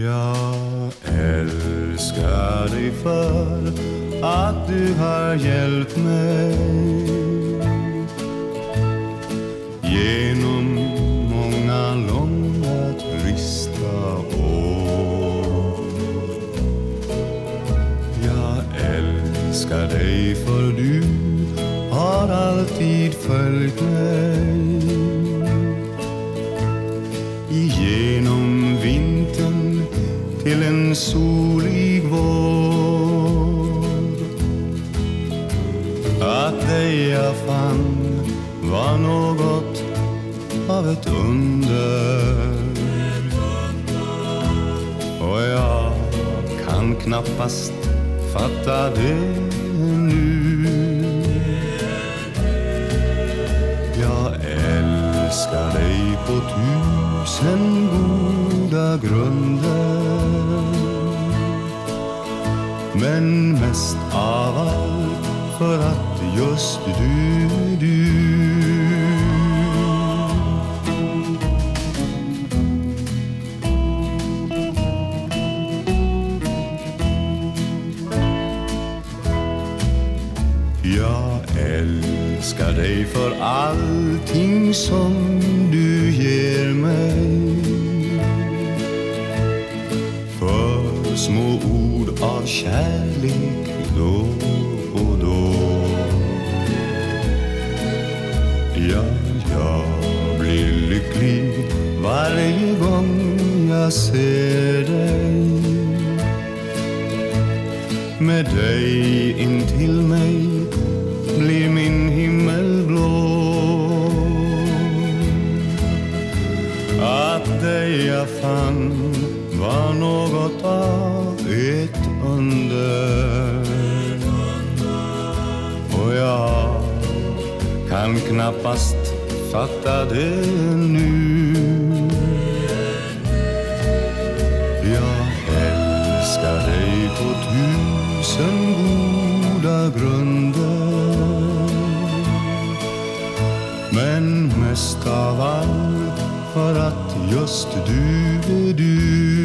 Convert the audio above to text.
Jag älskar dig för att du har hjälpt mig genom många långa trista år. Jag älskar dig för du har alltid följt mig till en solig vår. Att dig jag fann var något av ett under. Och jag kan knappast fatta det nu. Jag älskar dig på tusen goda grunder. Men mest av allt för att just du är du. Jag älskar dig för allting som små ord av kärlek då och då. Ja, jag blir lycklig varje gång jag ser dig. Med dig intill mig blir min himmel blå. Att dig jag fann var något av under. Och jag kan knappast fatta det nu. Jag älskar dig på tusen goda grunder. Men mest av allt för att just du är du.